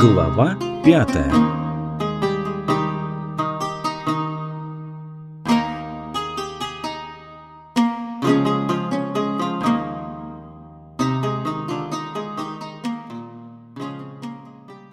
Глава пятая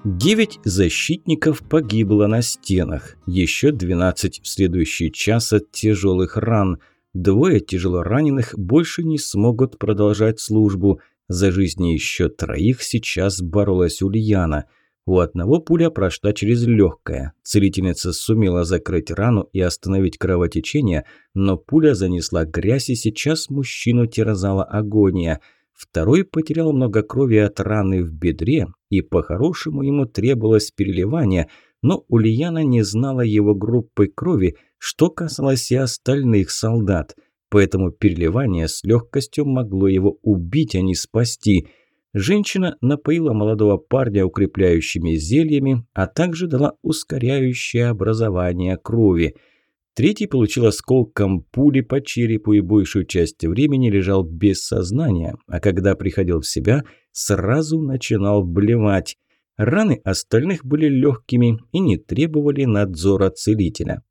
Девять защитников погибло на стенах, еще двенадцать в следующий час от тяжелых ран. Двое тяжело раненых больше не смогут продолжать службу. За жизни еще троих сейчас боролась Ульяна. У одного пуля прошла через легкое. Целительница сумела закрыть рану и остановить кровотечение, но пуля занесла грязь и сейчас мужчину терзала агония – Второй потерял много крови от раны в бедре, и по-хорошему ему требовалось переливание, но Ульяна не знала его группы крови, что касалось и остальных солдат. Поэтому переливание с легкостью могло его убить, а не спасти. Женщина напоила молодого парня укрепляющими зельями, а также дала ускоряющее образование крови – Третий получил осколком пули по черепу и большую часть времени лежал без сознания, а когда приходил в себя, сразу начинал блевать. Раны остальных были легкими и не требовали надзора целителя.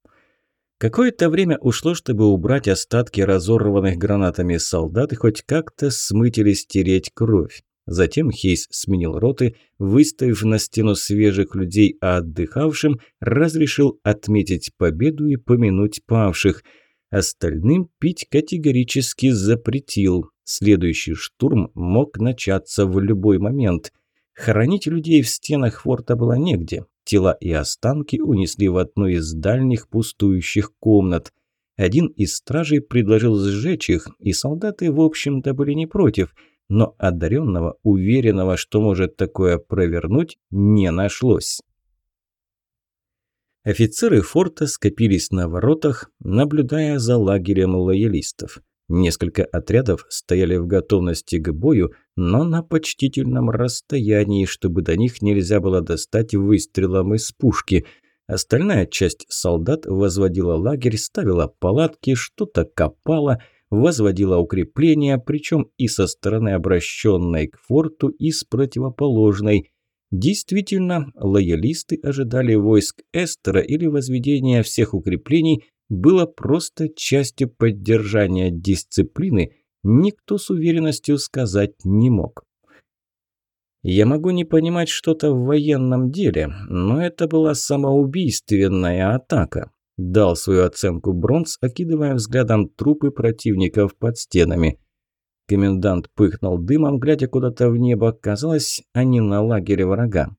Какое-то время ушло, чтобы убрать остатки разорванных гранатами солдат и хоть как-то смыть или стереть кровь. Затем Хейс сменил роты, выставив на стену свежих людей, а отдыхавшим разрешил отметить победу и помянуть павших. Остальным пить категорически запретил. Следующий штурм мог начаться в любой момент. Хоронить людей в стенах форта было негде. Тела и останки унесли в одну из дальних пустующих комнат. Один из стражей предложил сжечь их, и солдаты, в общем-то, были не против – но одаренного, уверенного, что может такое провернуть, не нашлось. Офицеры форта скопились на воротах, наблюдая за лагерем лоялистов. Несколько отрядов стояли в готовности к бою, но на почтительном расстоянии, чтобы до них нельзя было достать выстрелом из пушки. Остальная часть солдат возводила лагерь, ставила палатки, что-то копала – возводила укрепления, причем и со стороны обращенной к форту, и с противоположной. Действительно, лоялисты ожидали войск Эстера или возведения всех укреплений было просто частью поддержания дисциплины, никто с уверенностью сказать не мог. Я могу не понимать что-то в военном деле, но это была самоубийственная атака. Дал свою оценку Бронз, окидывая взглядом трупы противников под стенами. Комендант пыхнул дымом, глядя куда-то в небо. Казалось, они на лагере врага.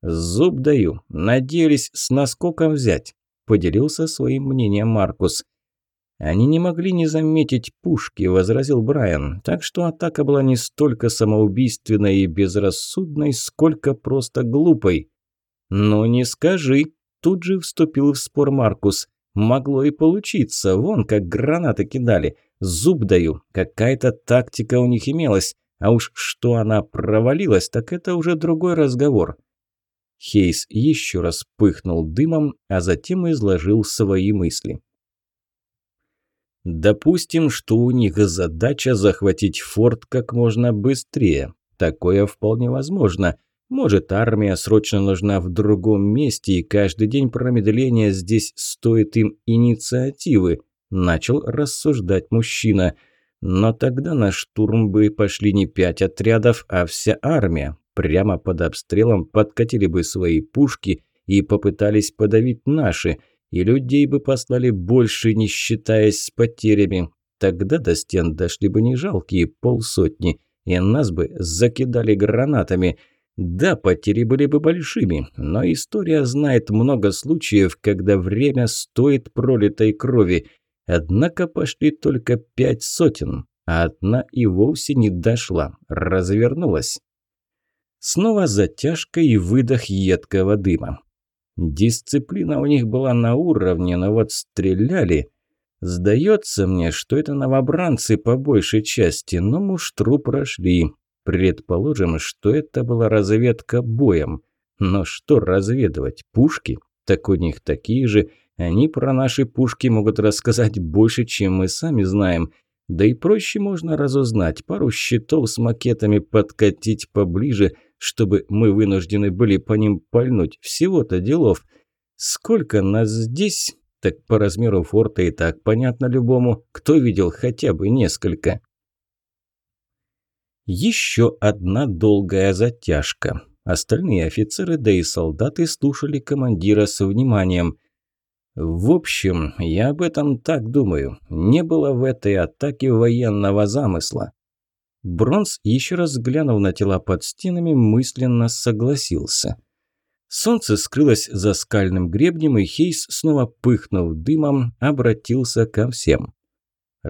«Зуб даю. Надеялись с наскоком взять», – поделился своим мнением Маркус. «Они не могли не заметить пушки», – возразил Брайан. «Так что атака была не столько самоубийственной и безрассудной, сколько просто глупой». «Ну не скажи», Тут же вступил в спор Маркус. Могло и получиться, вон как гранаты кидали. Зуб даю, какая-то тактика у них имелась. А уж что она провалилась, так это уже другой разговор. Хейс еще раз пыхнул дымом, а затем изложил свои мысли. Допустим, что у них задача захватить форт как можно быстрее. Такое вполне возможно. Может, армия срочно нужна в другом месте, и каждый день промедления здесь стоит им инициативы, начал рассуждать мужчина. Но тогда на штурм бы пошли не пять отрядов, а вся армия. Прямо под обстрелом подкатили бы свои пушки и попытались подавить наши, и людей бы послали больше, не считаясь с потерями. Тогда до стен дошли бы не жалкие полсотни, и нас бы закидали гранатами – да, потери были бы большими, но история знает много случаев, когда время стоит пролитой крови. Однако пошли только пять сотен, а одна и вовсе не дошла, развернулась. Снова затяжка и выдох едкого дыма. Дисциплина у них была на уровне, но вот стреляли. Сдается мне, что это новобранцы по большей части, но муштру прошли. Предположим, что это была разведка боем. Но что разведывать? Пушки? Так у них такие же. Они про наши пушки могут рассказать больше, чем мы сами знаем. Да и проще можно разузнать. Пару щитов с макетами подкатить поближе, чтобы мы вынуждены были по ним пальнуть. Всего-то делов. Сколько нас здесь? Так по размеру форта и так понятно любому, кто видел хотя бы несколько. Еще одна долгая затяжка. Остальные офицеры, да и солдаты слушали командира с вниманием. В общем, я об этом так думаю. Не было в этой атаке военного замысла. Бронз, еще раз глянув на тела под стенами, мысленно согласился – Солнце скрылось за скальным гребнем, и Хейс, снова пыхнув дымом, обратился ко всем.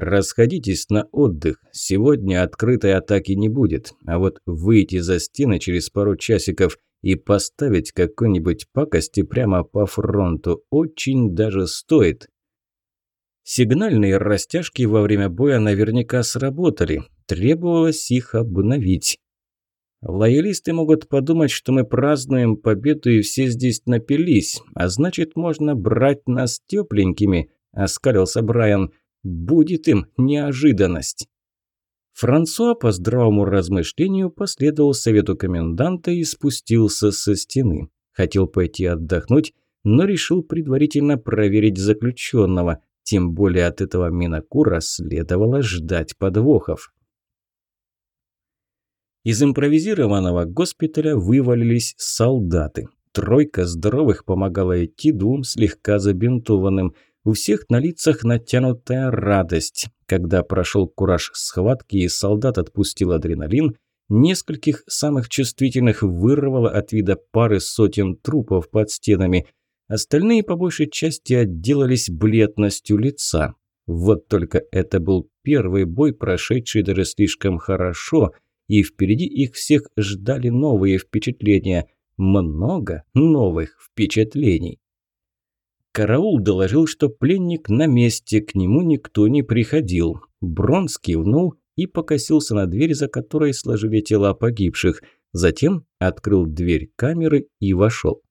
«Расходитесь на отдых. Сегодня открытой атаки не будет, а вот выйти за стены через пару часиков и поставить какой-нибудь пакости прямо по фронту очень даже стоит». Сигнальные растяжки во время боя наверняка сработали. Требовалось их обновить. Лоялисты могут подумать, что мы празднуем победу и все здесь напились, а значит, можно брать нас тепленькими, оскалился Брайан. Будет им неожиданность. Франсуа по здравому размышлению последовал совету коменданта и спустился со стены. Хотел пойти отдохнуть, но решил предварительно проверить заключенного, тем более от этого Минакура следовало ждать подвохов. Из импровизированного госпиталя вывалились солдаты. Тройка здоровых помогала идти двум слегка забинтованным. У всех на лицах натянутая радость. Когда прошел кураж схватки и солдат отпустил адреналин, нескольких самых чувствительных вырвало от вида пары сотен трупов под стенами. Остальные по большей части отделались бледностью лица. Вот только это был первый бой, прошедший даже слишком хорошо – и впереди их всех ждали новые впечатления. Много новых впечатлений. Караул доложил, что пленник на месте, к нему никто не приходил. Бронз кивнул и покосился на дверь, за которой сложили тела погибших. Затем открыл дверь камеры и вошел.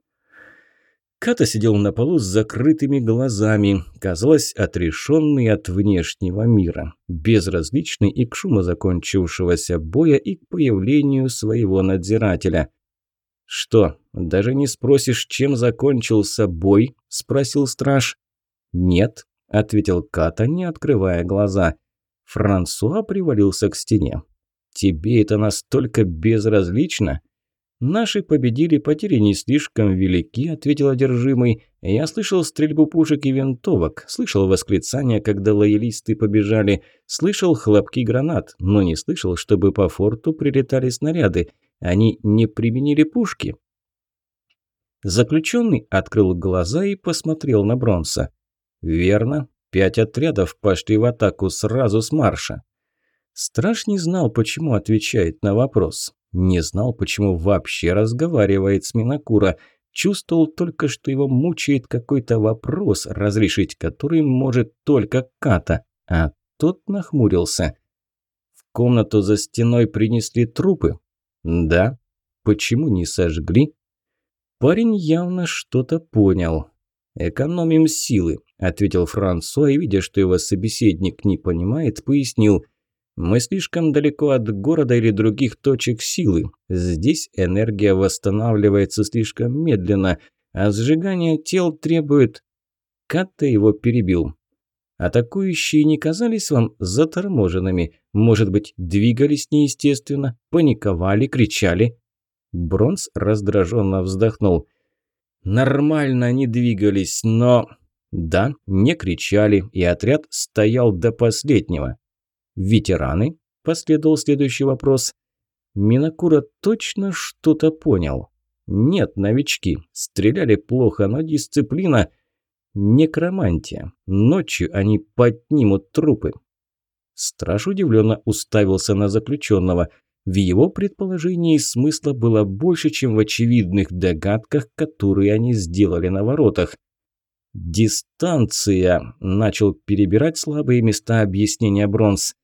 Ката сидел на полу с закрытыми глазами, казалось, отрешенный от внешнего мира, безразличный и к шуму закончившегося боя, и к появлению своего надзирателя. «Что, даже не спросишь, чем закончился бой?» – спросил страж. «Нет», – ответил Ката, не открывая глаза. Франсуа привалился к стене. «Тебе это настолько безразлично?» «Наши победили, потери не слишком велики», – ответил одержимый. «Я слышал стрельбу пушек и винтовок, слышал восклицания, когда лоялисты побежали, слышал хлопки гранат, но не слышал, чтобы по форту прилетали снаряды. Они не применили пушки». Заключенный открыл глаза и посмотрел на Бронса. «Верно. Пять отрядов пошли в атаку сразу с марша». Страж не знал, почему отвечает на вопрос. Не знал, почему вообще разговаривает с Минакура. Чувствовал только, что его мучает какой-то вопрос, разрешить который может только Ката. А тот нахмурился. В комнату за стеной принесли трупы? Да. Почему не сожгли? Парень явно что-то понял. «Экономим силы», – ответил Франсуа, и, видя, что его собеседник не понимает, пояснил – мы слишком далеко от города или других точек силы. Здесь энергия восстанавливается слишком медленно, а сжигание тел требует... Катта его перебил. Атакующие не казались вам заторможенными? Может быть, двигались неестественно, паниковали, кричали? Бронз раздраженно вздохнул. Нормально они двигались, но... Да, не кричали, и отряд стоял до последнего. «Ветераны?» – последовал следующий вопрос. Минакура точно что-то понял. «Нет, новички. Стреляли плохо, но дисциплина...» «Некромантия. Ночью они поднимут трупы». Страж удивленно уставился на заключенного. В его предположении смысла было больше, чем в очевидных догадках, которые они сделали на воротах. «Дистанция», – начал перебирать слабые места объяснения Бронз.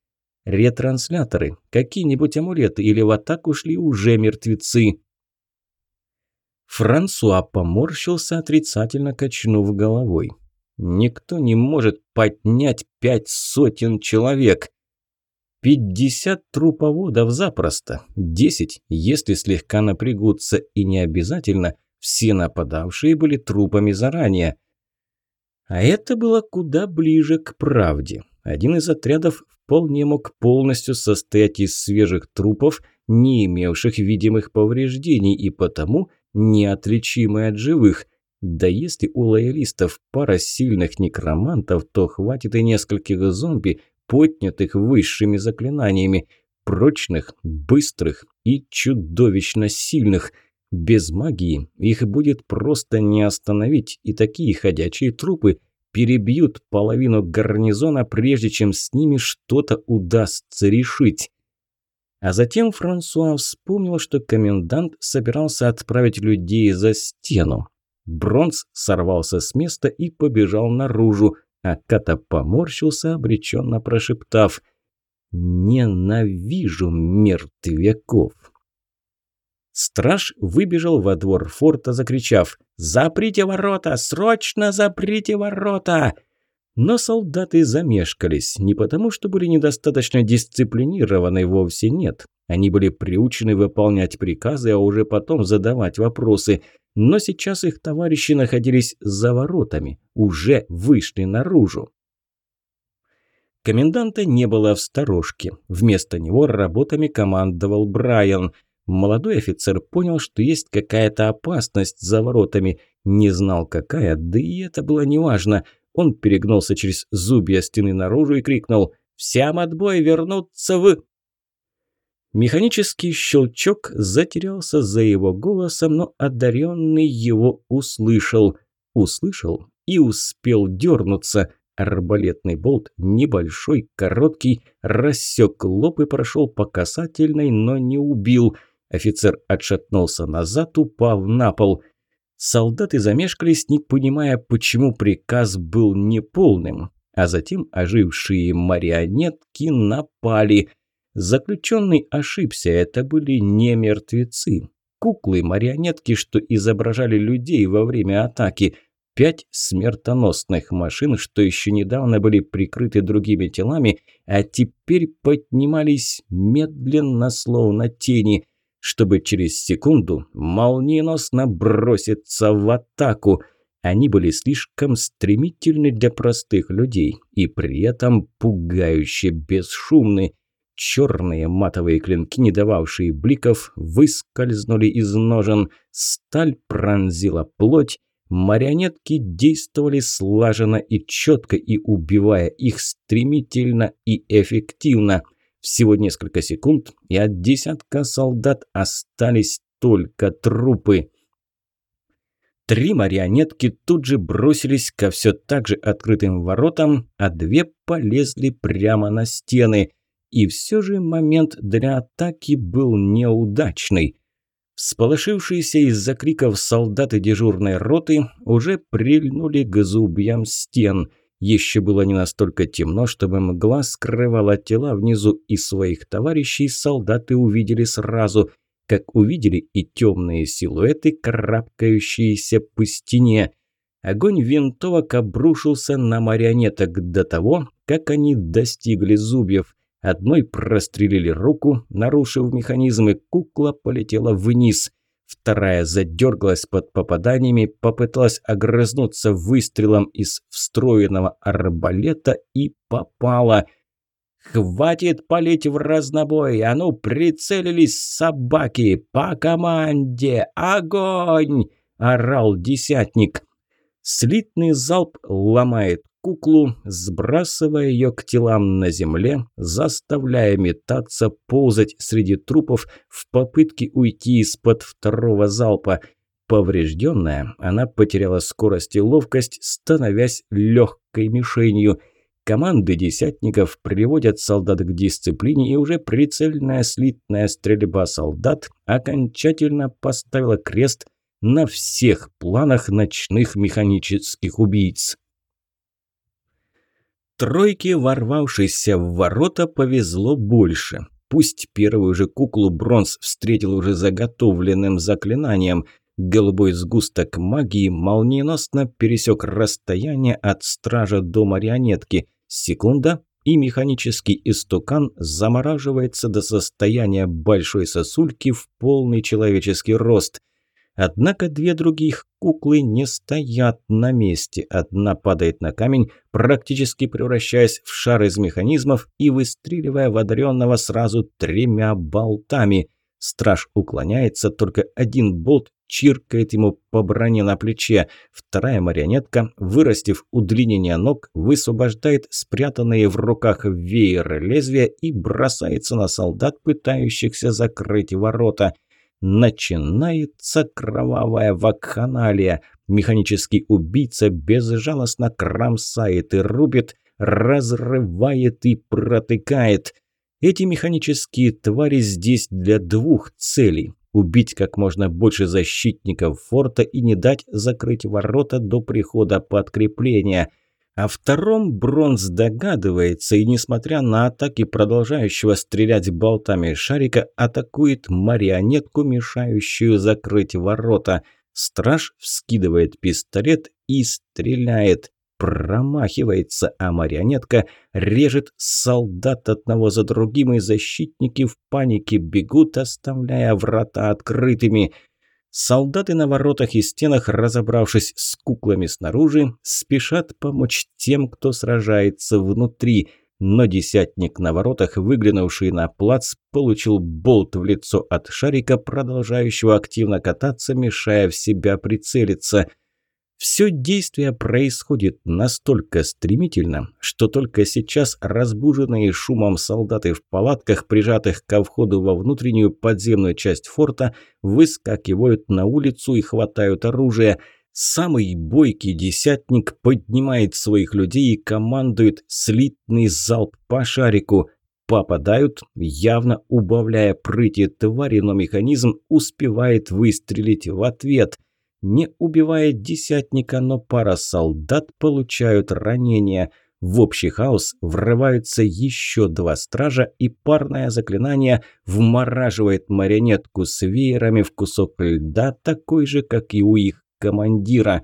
Ретрансляторы, какие-нибудь амулеты или в атаку шли уже мертвецы. Франсуа поморщился, отрицательно качнув головой. Никто не может поднять пять сотен человек. Пятьдесят труповодов запросто, десять, если слегка напрягутся, и не обязательно все нападавшие были трупами заранее. А это было куда ближе к правде. Один из отрядов вполне мог полностью состоять из свежих трупов, не имевших видимых повреждений и потому неотличимы от живых. Да если у лоялистов пара сильных некромантов, то хватит и нескольких зомби, поднятых высшими заклинаниями, прочных, быстрых и чудовищно сильных. Без магии их будет просто не остановить, и такие ходячие трупы перебьют половину гарнизона, прежде чем с ними что-то удастся решить. А затем Франсуа вспомнил, что комендант собирался отправить людей за стену. Бронз сорвался с места и побежал наружу, а Ката поморщился, обреченно прошептав «Ненавижу мертвяков». Страж выбежал во двор форта, закричав «Заприте ворота! Срочно заприте ворота!» Но солдаты замешкались, не потому, что были недостаточно дисциплинированы, вовсе нет. Они были приучены выполнять приказы, а уже потом задавать вопросы – но сейчас их товарищи находились за воротами, уже вышли наружу. Коменданта не было в сторожке. Вместо него работами командовал Брайан. Молодой офицер понял, что есть какая-то опасность за воротами. Не знал какая, да и это было неважно. Он перегнулся через зубья стены наружу и крикнул «Всем отбой вернуться в...» Механический щелчок затерялся за его голосом, но одаренный его услышал. Услышал и успел дернуться. Арбалетный болт, небольшой, короткий, рассек лоб и прошел по касательной, но не убил. Офицер отшатнулся назад, упав на пол. Солдаты замешкались, не понимая, почему приказ был неполным. А затем ожившие марионетки напали – Заключенный ошибся, это были не мертвецы. Куклы-марионетки, что изображали людей во время атаки. Пять смертоносных машин, что еще недавно были прикрыты другими телами, а теперь поднимались медленно, словно тени, чтобы через секунду молниеносно броситься в атаку. Они были слишком стремительны для простых людей и при этом пугающе бесшумны. Черные матовые клинки, не дававшие бликов, выскользнули из ножен, сталь пронзила плоть, марионетки действовали слаженно и четко, и убивая их стремительно и эффективно. Всего несколько секунд, и от десятка солдат остались только трупы. Три марионетки тут же бросились ко все так же открытым воротам, а две полезли прямо на стены – и все же момент для атаки был неудачный. Всполошившиеся из-за криков солдаты дежурной роты уже прильнули к зубьям стен. Еще было не настолько темно, чтобы мгла скрывала тела внизу, и своих товарищей солдаты увидели сразу, как увидели и темные силуэты, карабкающиеся по стене. Огонь винтовок обрушился на марионеток до того, как они достигли зубьев. Одной прострелили руку, нарушив механизм, и кукла полетела вниз. Вторая задергалась под попаданиями, попыталась огрызнуться выстрелом из встроенного арбалета и попала. «Хватит палить в разнобой! А ну, прицелились собаки! По команде! Огонь!» – орал десятник. Слитный залп ломает куклу, сбрасывая ее к телам на земле, заставляя метаться, ползать среди трупов в попытке уйти из-под второго залпа. Поврежденная, она потеряла скорость и ловкость, становясь легкой мишенью. Команды десятников приводят солдат к дисциплине, и уже прицельная слитная стрельба солдат окончательно поставила крест на всех планах ночных механических убийц. Тройке, ворвавшейся в ворота, повезло больше. Пусть первую же куклу Бронз встретил уже заготовленным заклинанием. Голубой сгусток магии молниеносно пересек расстояние от стража до марионетки. Секунда, и механический истукан замораживается до состояния большой сосульки в полный человеческий рост. Однако две других куклы не стоят на месте. Одна падает на камень, практически превращаясь в шар из механизмов и выстреливая в одаренного сразу тремя болтами. Страж уклоняется, только один болт чиркает ему по броне на плече. Вторая марионетка, вырастив удлинение ног, высвобождает спрятанные в руках веер лезвия и бросается на солдат, пытающихся закрыть ворота. Начинается кровавая вакханалия. Механический убийца безжалостно кромсает и рубит, разрывает и протыкает. Эти механические твари здесь для двух целей убить как можно больше защитников форта и не дать закрыть ворота до прихода подкрепления. О втором Бронз догадывается и, несмотря на атаки продолжающего стрелять болтами шарика, атакует марионетку, мешающую закрыть ворота. Страж вскидывает пистолет и стреляет промахивается, а марионетка режет солдат одного за другим, и защитники в панике бегут, оставляя врата открытыми. Солдаты на воротах и стенах, разобравшись с куклами снаружи, спешат помочь тем, кто сражается внутри. Но десятник на воротах, выглянувший на плац, получил болт в лицо от шарика, продолжающего активно кататься, мешая в себя прицелиться – все действие происходит настолько стремительно, что только сейчас разбуженные шумом солдаты в палатках, прижатых ко входу во внутреннюю подземную часть форта, выскакивают на улицу и хватают оружие. Самый бойкий десятник поднимает своих людей и командует слитный залп по шарику. Попадают, явно убавляя прыти твари, но механизм успевает выстрелить в ответ – не убивает десятника, но пара солдат получают ранения. В общий хаос врываются еще два стража, и парное заклинание вмораживает марионетку с веерами в кусок льда, такой же, как и у их командира.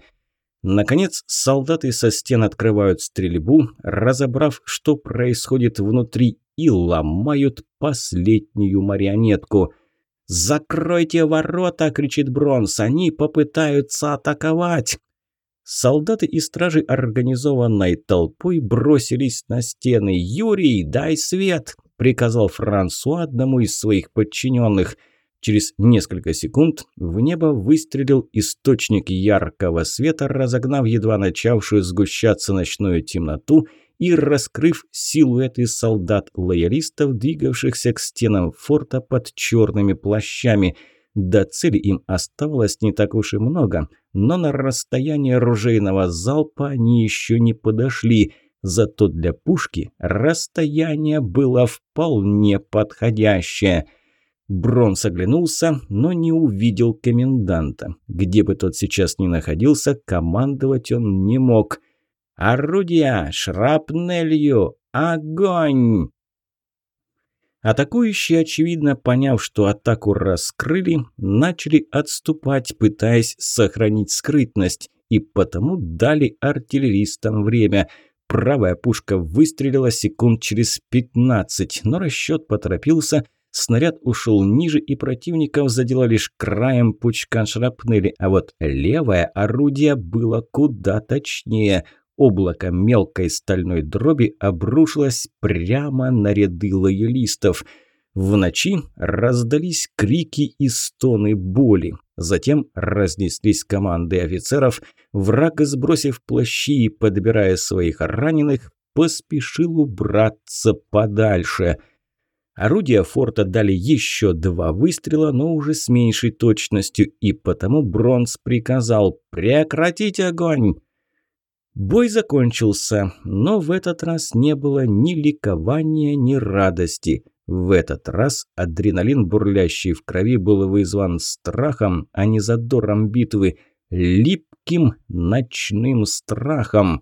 Наконец, солдаты со стен открывают стрельбу, разобрав, что происходит внутри, и ломают последнюю марионетку – «Закройте ворота!» – кричит Бронс. «Они попытаются атаковать!» Солдаты и стражи организованной толпой бросились на стены. «Юрий, дай свет!» – приказал Франсуа одному из своих подчиненных. Через несколько секунд в небо выстрелил источник яркого света, разогнав едва начавшую сгущаться ночную темноту – и раскрыв силуэты солдат-лоялистов, двигавшихся к стенам форта под черными плащами. До цели им оставалось не так уж и много, но на расстояние ружейного залпа они еще не подошли. Зато для пушки расстояние было вполне подходящее. Бронс оглянулся, но не увидел коменданта. Где бы тот сейчас ни находился, командовать он не мог – «Орудия! Шрапнелью! Огонь!» Атакующие, очевидно поняв, что атаку раскрыли, начали отступать, пытаясь сохранить скрытность, и потому дали артиллеристам время. Правая пушка выстрелила секунд через 15, но расчет поторопился, снаряд ушел ниже, и противников задело лишь краем пучка шрапнели, а вот левое орудие было куда точнее – Облако мелкой стальной дроби обрушилось прямо на ряды лоялистов. В ночи раздались крики и стоны боли. Затем разнеслись команды офицеров. Враг, сбросив плащи и подбирая своих раненых, поспешил убраться подальше. Орудия форта дали еще два выстрела, но уже с меньшей точностью, и потому Бронз приказал «Прекратить огонь!» Бой закончился, но в этот раз не было ни ликования, ни радости. В этот раз адреналин, бурлящий в крови, был вызван страхом, а не задором битвы, липким ночным страхом.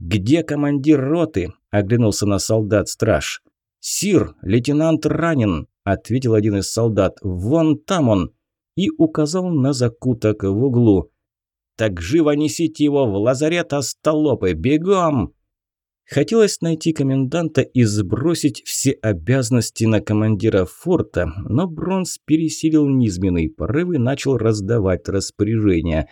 «Где командир роты?» – оглянулся на солдат-страж. «Сир, лейтенант ранен», – ответил один из солдат. «Вон там он!» и указал на закуток в углу. «Так живо несите его в лазарет остолопы! Бегом!» Хотелось найти коменданта и сбросить все обязанности на командира форта, но Бронс пересилил низменные порывы и начал раздавать распоряжения.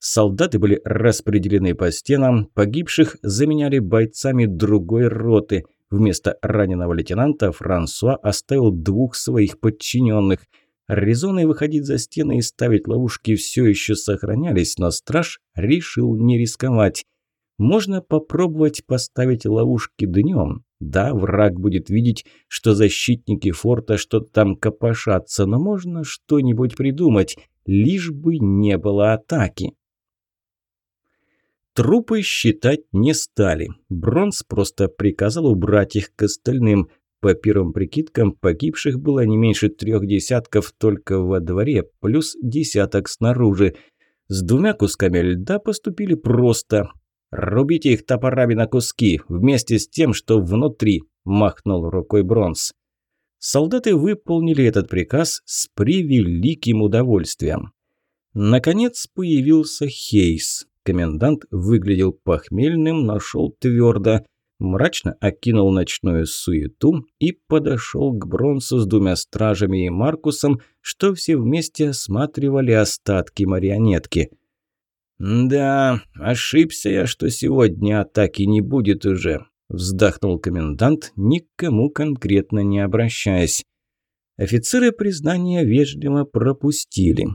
Солдаты были распределены по стенам, погибших заменяли бойцами другой роты. Вместо раненого лейтенанта Франсуа оставил двух своих подчиненных. Резоны выходить за стены и ставить ловушки все еще сохранялись, но страж решил не рисковать. Можно попробовать поставить ловушки днем. Да, враг будет видеть, что защитники форта что-то там копошатся, но можно что-нибудь придумать, лишь бы не было атаки. Трупы считать не стали. Бронз просто приказал убрать их к остальным. По первым прикидкам, погибших было не меньше трех десятков только во дворе, плюс десяток снаружи. С двумя кусками льда поступили просто. «Рубите их топорами на куски, вместе с тем, что внутри», – махнул рукой Бронз. Солдаты выполнили этот приказ с превеликим удовольствием. Наконец появился Хейс. Комендант выглядел похмельным, но шел твердо. Мрачно окинул ночную суету и подошел к Бронсу с двумя стражами и Маркусом, что все вместе осматривали остатки марионетки – «Да, ошибся я, что сегодня атаки не будет уже», – вздохнул комендант, никому конкретно не обращаясь. Офицеры признания вежливо пропустили.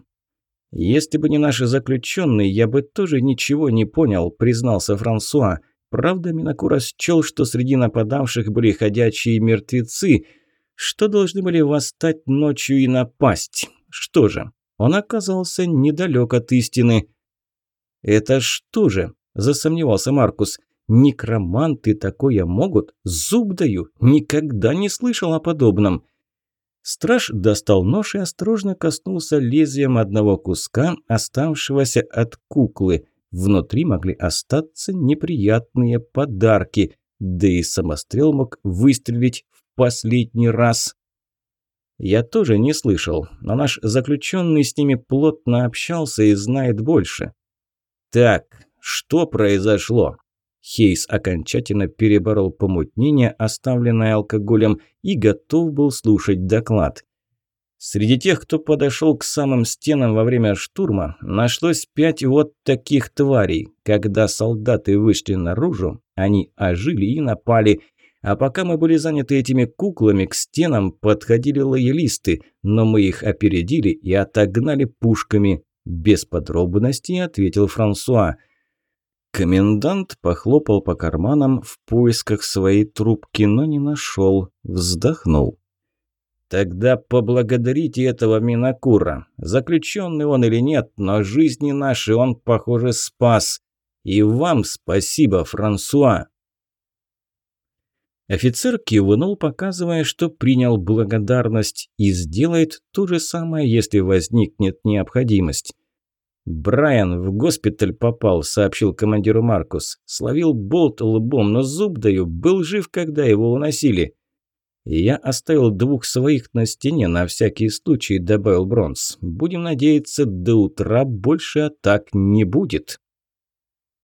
«Если бы не наши заключенные, я бы тоже ничего не понял», – признался Франсуа. Правда, Минакура счел, что среди нападавших были ходячие мертвецы, что должны были восстать ночью и напасть. Что же, он оказался недалек от истины. «Это что же?» – засомневался Маркус. «Некроманты такое могут? Зуб даю! Никогда не слышал о подобном!» Страж достал нож и осторожно коснулся лезвием одного куска, оставшегося от куклы. Внутри могли остаться неприятные подарки, да и самострел мог выстрелить в последний раз. Я тоже не слышал, но наш заключенный с ними плотно общался и знает больше. «Так, что произошло?» Хейс окончательно переборол помутнение, оставленное алкоголем, и готов был слушать доклад. Среди тех, кто подошел к самым стенам во время штурма, нашлось пять вот таких тварей. Когда солдаты вышли наружу, они ожили и напали. А пока мы были заняты этими куклами, к стенам подходили лоялисты, но мы их опередили и отогнали пушками. Без подробностей ответил Франсуа. Комендант похлопал по карманам в поисках своей трубки, но не нашел. Вздохнул. «Тогда поблагодарите этого Минакура. Заключенный он или нет, но жизни наши он, похоже, спас. И вам спасибо, Франсуа!» Офицер кивнул, показывая, что принял благодарность и сделает то же самое, если возникнет необходимость. «Брайан в госпиталь попал», – сообщил командиру Маркус. «Словил болт лбом, но зуб даю, был жив, когда его уносили». «Я оставил двух своих на стене на всякий случай», – добавил Бронс. «Будем надеяться, до утра больше атак не будет».